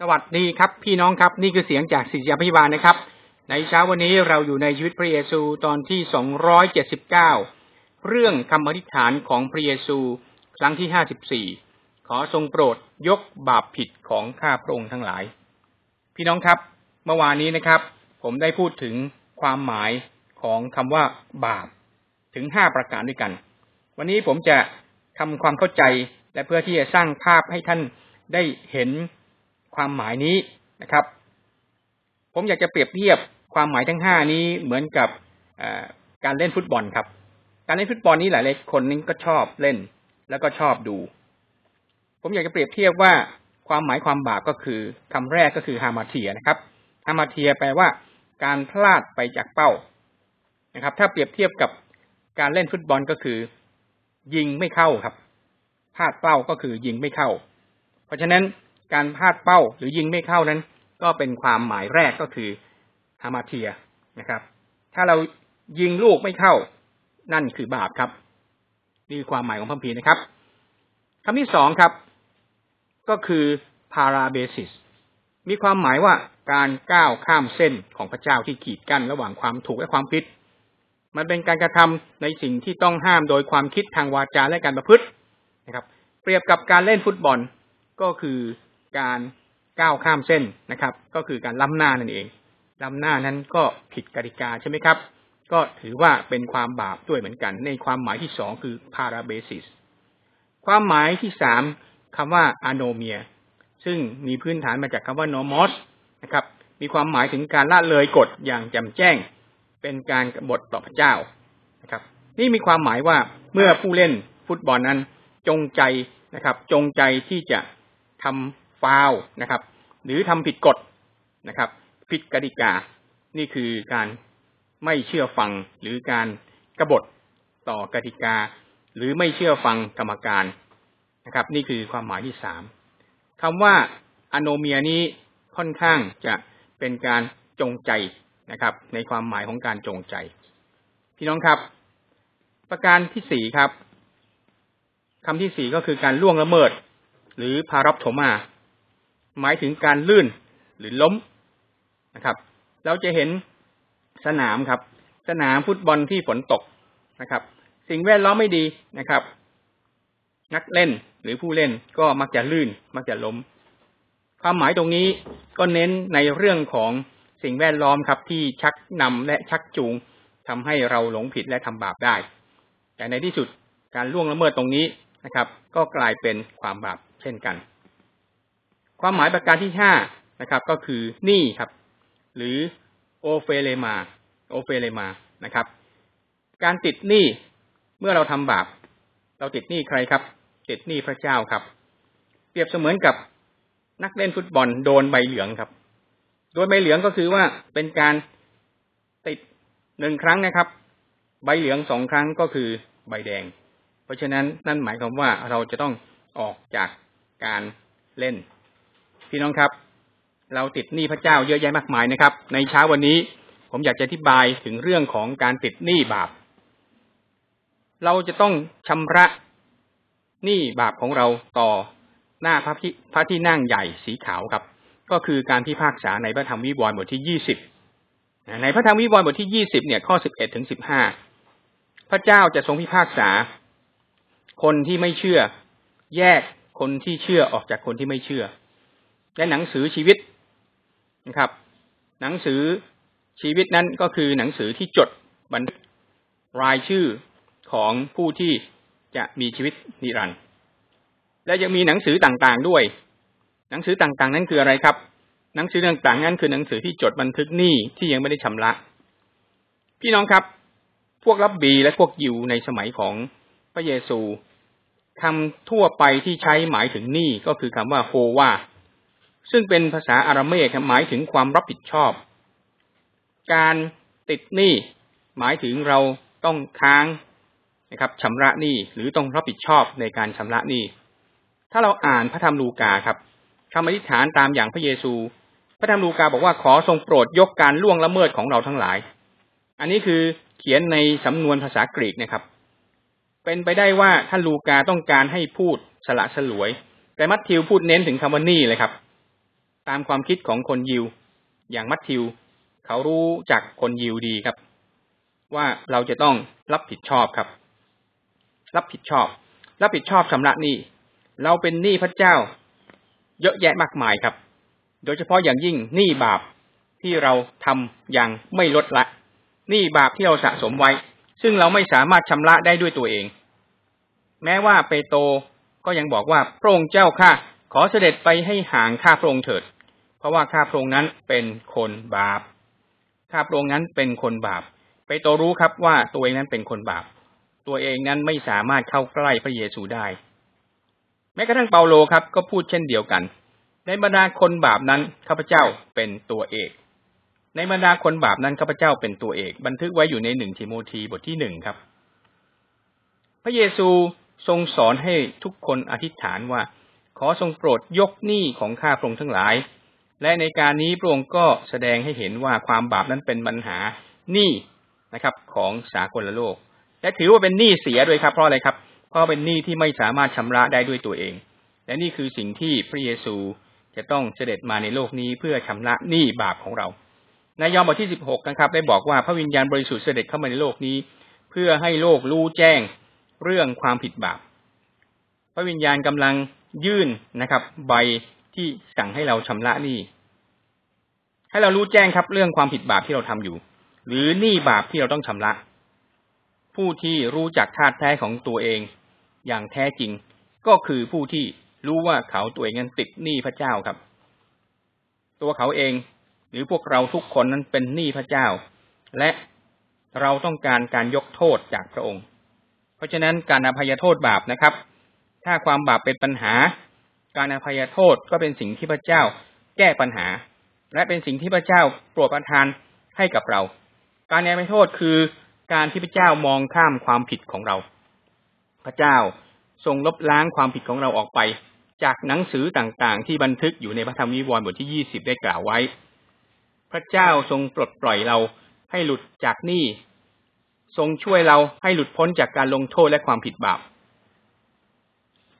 สวัสดีครับพี่น้องครับนี่คือเสียงจากศิษยาพิบาลนะครับ ในเช้าวันนี้เราอยู่ในชีวิตพระเยซูตอนที่สองร้อยเจ็ดสิบเก้าเรื่องคำอธิษฐานของพระเยซูครั้งที่ห้าสิบสี่ขอทรงโปรดยกบาปผิดของข้าพระองค์ทั้งหลาย พี่น้องครับ เมื่อวานนี้นะครับ ผมได้พูดถึงความหมายของคำว่าบาปถึงห้าประการด้วยกัน วันนี้ผมจะทำความเข้าใจและเพื่อที่จะสร้างภาพให้ท่านได้เห็น ความหมายนี้นะครับ ผมอยากจะเปรียบเทียบความหมายทั้งห้านี้เหมือนกับการเล่นฟุตบอลครับ การเล่นฟุตบอลนี้หลายๆคนนึงก็ชอบเล่น แล้วก็ชอบดู ผมอยากจะเปรียบเทียบว่าความหมายความบาปก็คือคำแรกก็คือฮามาเทียนะครับฮามาเทียแปลว่าการพลาดไปจากเป้านะครับ ถ้าเปรียบเทียบกับการเล่นฟุตบอลก็คือ ยิงไม่เข้าครับพลาดเป้าก็คือยิงไม่เข้า เพราะฉะนั้น การพลาดเป้าหรือยิงไม่เข้านั้น ก็เป็นความหมายแรกก็คือฮามาเทียนะครับ ถ้าเรายิงลูกไม่เข้า นั่นคือบาปครับ นี่คือความหมายของพระพีนะครับคำที่สองครับ ก็คือพาราเบซิสมีความหมายว่าการก้าวข้ามเส้นของพระเจ้าที่ขีดกั้นระหว่างความถูกและความผิด มันเป็นการกระทำในสิ่งที่ต้องห้ามโดยความคิดทางวาจาและการประพฤตินะครับ เปรียบกับการเล่นฟุตบอลก็คือ การก้าวข้ามเส้นนะครับ ก็คือการล้ำหน้านั่นเองล้ำหน้านั้นก็ผิดกติกาใช่ไหมครับ ก็ถือว่าเป็นความบาปด้วยเหมือนกัน ในความหมายที่สองคือพาราเบซิสความหมายที่สามคำว่าอโนเมีย ซึ่งมีพื้นฐานมาจากคำว่าโนมอสนะครับ มีความหมายถึงการละเลยกฎอย่างแจ่มแจ้ง เป็นการกบฏต่อพระเจ้านะครับ นี่มีความหมายว่าเมื่อผู้เล่นฟุตบอลนั้นจงใจนะครับ จงใจที่จะทำ ฟาวนะครับ หรือทำผิดกฎนะครับ ผิดกติกา นี่คือการไม่เชื่อฟังหรือการกรบฏต่อกติกา หรือไม่เชื่อฟังกรรมการนะครับ นี่คือความหมายที่สามคำว่าอโนเมียนี้ค่อนข้างจะเป็นการจงใจนะครับ ในความหมายของการจงใจ พี่น้องครับ ประการที่สี่ครับคำที่สี่ก็คือการล่วงละเมิด หรือพารอปโทมา หมายถึงการลื่นหรือล้มนะครับ เราจะเห็นสนามครับ สนามฟุตบอลที่ฝนตกนะครับ สิ่งแวดล้อมไม่ดีนะครับ นักเล่นหรือผู้เล่นก็มักจะลื่น มักจะล้ม ความหมายตรงนี้ก็เน้นในเรื่องของสิ่งแวดล้อมครับ ที่ชักนำและชักจูงทำให้เราหลงผิดและทำบาปได้ แต่ในที่สุดการล่วงละเมิดตรงนี้นะครับ ก็กลายเป็นความบาปเช่นกัน ความหมายประการที่ห้านะครับ ก็คือหนี้ครับ หรือโอเฟเลมาโอเฟเลมานะครับ การติดหนี้เมื่อเราทำบาป เราติดหนี้ใครครับ ติดหนี้พระเจ้าครับ เปรียบเสมือนกับนักเล่นฟุตบอลโดนใบเหลืองครับ โดนใบเหลืองก็คือว่าเป็นการติดหนึ่งครั้งนะครับ ใบเหลืองสองครั้งก็คือใบแดง เพราะฉะนั้นนั่นหมายความว่าเราจะต้องออกจากการเล่น พี่น้องครับ เราติดหนี้พระเจ้าเยอะแยะมากมายนะครับ ในเช้าวันนี้ผมอยากจะอธิบายถึงเรื่องของการติดหนี้บาป เราจะต้องชำระหนี้บาปของเราต่อหน้าพระที่พระที่นั่งใหญ่สีขาวครับ ก็คือการพิพากษาในพระธรรมวิวรณ์บทที่ยี่สิบในพระธรรมวิวรณ์บทที่ยี่สิบเนี่ยข้อสิบเอ็ดถึงสิบห้าพระเจ้าจะทรงพิพากษา คนที่ไม่เชื่อ แยกคนที่เชื่อออกจากคนที่ไม่เชื่อ และหนังสือชีวิตนะครับ หนังสือชีวิตนั้นก็คือหนังสือที่จดบันทึกรายชื่อของผู้ที่จะมีชีวิตนิรันดร์และยังมีหนังสือต่างๆด้วย หนังสือต่างๆ นั้นคืออะไรครับ หนังสือต่างๆ นั้นคือหนังสือที่จดบันทึกหนี้ที่ยังไม่ได้ชำระ พี่น้องครับ พวกรับบีและพวกยิวในสมัยของพระเยซูคำทั่วไปที่ใช้หมายถึงหนี้ก็คือคำว่าโฮวา ซึ่งเป็นภาษาอาราเมกหมายถึงความรับผิดชอบ การติดหนี้หมายถึงเราต้องค้างนะครับชำระหนี้หรือต้องรับผิดชอบในการชำระหนี้ ถ้าเราอ่านพระธรรมลูกาครับคำอธิษฐานตามอย่างพระเยซู พระธรรมลูกาบอกว่าขอทรงโปรดยกการล่วงละเมิดของเราทั้งหลาย อันนี้คือเขียนในสำนวนภาษากรีกนะครับ เป็นไปได้ว่าท่านลูกาต้องการให้พูดสละสลวย แต่มัทธิวพูดเน้นถึงคำว่านี่เลยครับ ตามความคิดของคนยิว อย่างมัทธิว เขารู้จักคนยิวดีครับ ว่าเราจะต้องรับผิดชอบครับ รับผิดชอบ รับผิดชอบชำระหนี้ เราเป็นหนี้พระเจ้า เยอะแยะมากมายครับ โดยเฉพาะอย่างยิ่งหนี้บาปที่เราทำอย่างไม่ลดละหนี้บาปที่เราสะสมไว้ ซึ่งเราไม่สามารถชำระได้ด้วยตัวเอง แม้ว่าเปโตรก็ยังบอกว่าพระองค์เจ้าข้า ขอเสด็จไปให้ห่างข้าพระองค์เถิด เพราะว่าข้าพระองค์นั้นเป็นคนบาป ข้าพระองค์นั้นเป็นคนบาปเปโตรรู้ครับว่าตัวเองนั้นเป็นคนบาป ตัวเองนั้นไม่สามารถเข้าใกล้พระเยซูได้ แม้กระทั่งเปาโลครับก็พูดเช่นเดียวกัน ในบรรดาคนบาปนั้นข้าพเจ้าเป็นตัวเอก ในบรรดาคนบาปนั้นข้าพเจ้าเป็นตัวเอก บันทึกไว้อยู่ในหนึ่งทิโมธีบทที่หนึ่งครับ พระเยซูทรงสอนให้ทุกคนอธิษฐานว่า ขอทรงโปรดยกหนี้ของข้าพระองค์ทั้งหลาย และในการนี้พระองค์ก็แสดงให้เห็นว่าความบาปนั้นเป็นปัญหาหนี้นะครับของสากลโลก และถือว่าเป็นหนี้เสียด้วยครับเพราะอะไรครับ เพราะเป็นหนี้ที่ไม่สามารถชำระได้ด้วยตัวเอง และนี่คือสิ่งที่พระเยซูจะต้องเสด็จมาในโลกนี้เพื่อชำระหนี้บาปของเรา ในยอห์นบทที่สิบหกนะครับ ได้บอกว่าพระวิญญาณบริสุทธิ์เสด็จเข้ามาในโลกนี้ เพื่อให้โลกรู้แจ้งเรื่องความผิดบาป พระวิญญาณกำลัง ยื่นนะครับ ใบที่สั่งให้เราชำระหนี้ ให้เรารู้แจ้งครับ เรื่องความผิดบาปที่เราทำอยู่ หรือหนี้บาปที่เราต้องชำระ ผู้ที่รู้จักธาตุแท้ของตัวเอง อย่างแท้จริง ก็คือผู้ที่รู้ว่าเขาตัวเองนั้นติดหนี้พระเจ้าครับ ตัวเขาเอง หรือพวกเราทุกคนนั้นเป็นหนี้พระเจ้า และเราต้องการการยกโทษจากพระองค์ เพราะฉะนั้นการอภัยโทษบาปนะครับ ถ้าความบาปเป็นปัญหา การอภัยโทษก็เป็นสิ่งที่พระเจ้าแก้ปัญหา และเป็นสิ่งที่พระเจ้าโปรดประทานให้กับเรา การอภัยโทษคือการที่พระเจ้ามองข้ามความผิดของเรา พระเจ้าทรงลบล้างความผิดของเราออกไป จากหนังสือต่างๆ ที่บันทึกอยู่ในพระธรรมวิวรณ์บทที่ยี่สิบได้กล่าวไว้ พระเจ้าทรงปลดปล่อยเราให้หลุดจากหนี้ทรงช่วยเราให้หลุดพ้นจากการลงโทษและความผิดบาป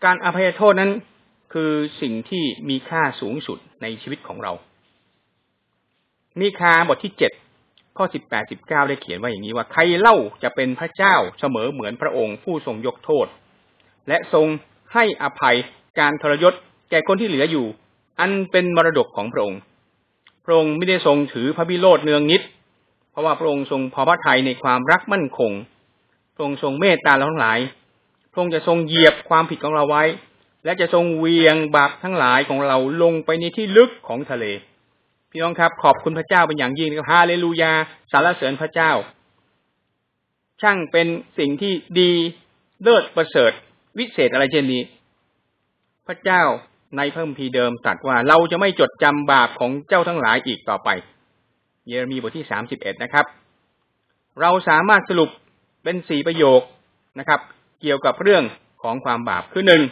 การอภัยโทษนั้นคือสิ่งที่มีค่าสูงสุดในชีวิตของเรา มีคาบทที่เจ็ดข้อสิบแปดสิบเก้าได้เขียนว่าอย่างนี้ว่าใครเล่าจะเป็นพระเจ้าเสมอเหมือนพระองค์ผู้ทรงยกโทษ และทรงให้อภัยการทรยศแก่คนที่เหลืออยู่ อันเป็นมรดกของพระองค์ พระองค์ไม่ได้ทรงถือพระบิโรธเนืองนิด เพราะว่าพระองค์ทรงพอพระทัยในความรักมั่นคง พระองค์ทรงเมตตาเราทั้งหลาย พระองค์จะทรงเหยียบความผิดของเราไว้ และจะทรงเวียงบาปทั้งหลายของเราลงไปในที่ลึกของทะเล พี่น้องครับ ขอบคุณพระเจ้าเป็นอย่างยิ่งนะครับฮาเลลูยาสรรเสริญพระเจ้า ช่างเป็นสิ่งที่ดีเลิศประเสริฐ วิเศษอะไรเช่นนี้ พระเจ้าในพระคัมภีร์เดิมตรัสว่าเราจะไม่จดจำบาปของเจ้าทั้งหลายอีกต่อไป เยเรมีบทที่สามสิบเอ็ดนะครับ เราสามารถสรุปเป็นสี่ประโยคนะครับ เกี่ยวกับเรื่องของความบาปคือหนึ่ง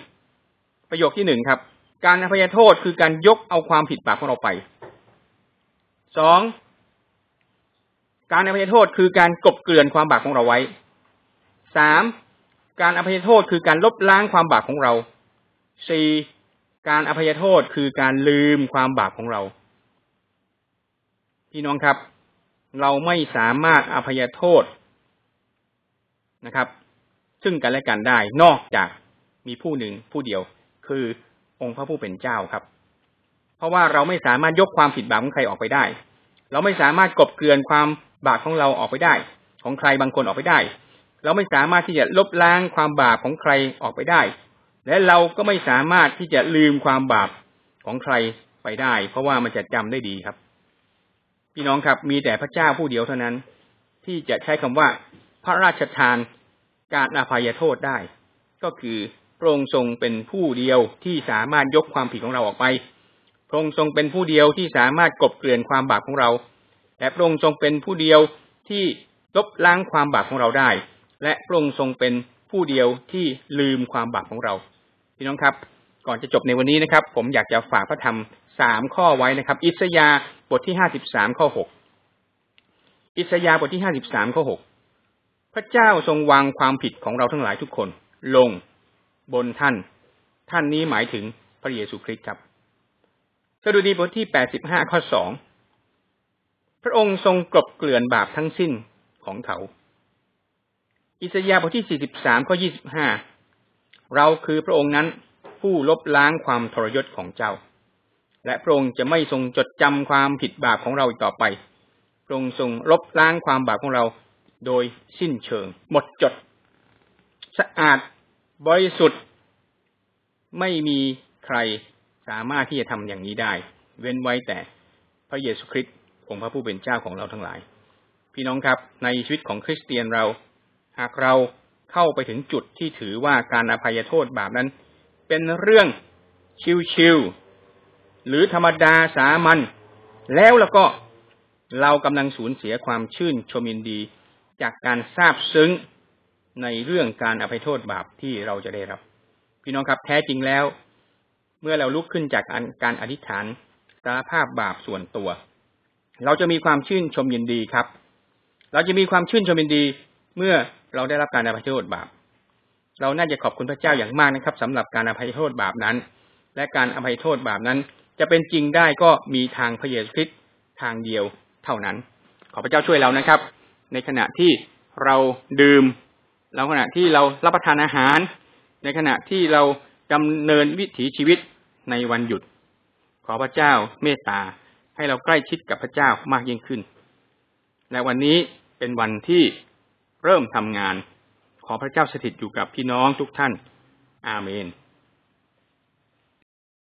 ประโยคที่หนึ่งครับ การอภัยโทษคือการยกเอาความผิดบาปของเราไปสองการอภัยโทษคือการกบเกลื่อนความบาปของเราไว้สามการอภัยโทษคือการลบล้างความบาปของเราสี่การอภัยโทษคือการลืมความบาปของเรา พี่น้องครับ เราไม่สามารถอภัยโทษนะครับ ซึ่งกันและกันได้ นอกจากมีผู้หนึ่งผู้เดียว คือองค์พระผู้เป็นเจ้าครับ เพราะว่าเราไม่สามารถยกความผิดบาปของใครออกไปได้ เราไม่สามารถกบเกลื่อนความบาปของเราออกไปได้ ของใครบางคนออกไปได้ เราไม่สามารถที่จะลบล้างความบาปของใครออกไปได้ และเราก็ไม่สามารถที่จะลืมความบาปของใครไปได้ เพราะว่ามันจะจำได้ดีครับ พี่น้องครับมีแต่พระเจ้าผู้เดียวเท่านั้น ที่จะใช้คำว่าพระราชทาน การอภัยโทษได้ ก็คือพระองค์ทรงเป็นผู้เดียวที่สามารถยกความผิดของเราออกไป พระองค์ทรงเป็นผู้เดียวที่สามารถกบเกลื่อนความบาปของเรา และพระองค์ทรงเป็นผู้เดียวที่ลบล้างความบาปของเราได้ และพระองค์ทรงเป็นผู้เดียวที่ลืมความบาปของเราพี่น้องครับ ก่อนจะจบในวันนี้นะครับ ผมอยากจะฝากพระธรรมสามข้อไว้นะครับ อิสยาบทที่ห้าสิบสามข้อหกอิสยาบทที่ห้าสิบสามข้อหก พระเจ้าทรงวางความผิดของเราทั้งหลายทุกคน ลงบนท่าน ท่านนี้หมายถึงพระเยซูคริสต์ครับสดุดีบทที่แปดสิบห้าข้อสองพระองค์ทรงกลบเกลื่อนบาปทั้งสิ้นของเขา อิสยาห์บทที่สี่สิบสามข้อยี่สิบห้าเราคือพระองค์นั้นผู้ลบล้างความทรยศของเจ้า และพระองค์จะไม่ทรงจดจำความผิดบาปของเราอีกต่อไป พระองค์ทรงลบล้างความบาปของเรา โดยสิ้นเชิง หมดจด สะอาดบริสุทธิ์ ไม่มีใครสามารถที่จะทำอย่างนี้ได้ เว้นไว้แต่พระเยซูคริสต์องค์พระผู้เป็นเจ้าของเราทั้งหลาย พี่น้องครับ ในชีวิตของคริสเตียนเรา หากเราเข้าไปถึงจุดที่ถือว่าการอภัยโทษบาปนั้น เป็นเรื่องชิวๆหรือธรรมดาสามัญแล้วแล้วก็เรากำลังสูญเสียความชื่นชมยินดี จากการทราบซึ้งในเรื่องการอภัยโทษบาปที่เราจะได้รับ พี่น้องครับแท้จริงแล้ว เมื่อเราลุกขึ้นจากการอธิษฐานสารภาพบาปส่วนตัว เราจะมีความชื่นชมยินดีครับ เราจะมีความชื่นชมยินดี เมื่อเราได้รับการอภัยโทษบาป เราน่าจะขอบคุณพระเจ้าอย่างมากนะครับสำหรับการอภัยโทษบาปนั้น และการอภัยโทษบาปนั้น จะเป็นจริงได้ก็มีทางพระเยซูคริสต์ทางเดียวเท่านั้น ขอพระเจ้าช่วยเรานะครับ ในขณะที่เราดื่มเราขณะที่เรารับประทานอาหาร ในขณะที่เราดำเนินวิถีชีวิตในวันหยุด ขอพระเจ้าเมตตาให้เราใกล้ชิดกับพระเจ้ามากยิ่งขึ้น และวันนี้เป็นวันที่เริ่มทำงาน ขอพระเจ้าสถิตอยู่กับพี่น้องทุกท่าน อาเมน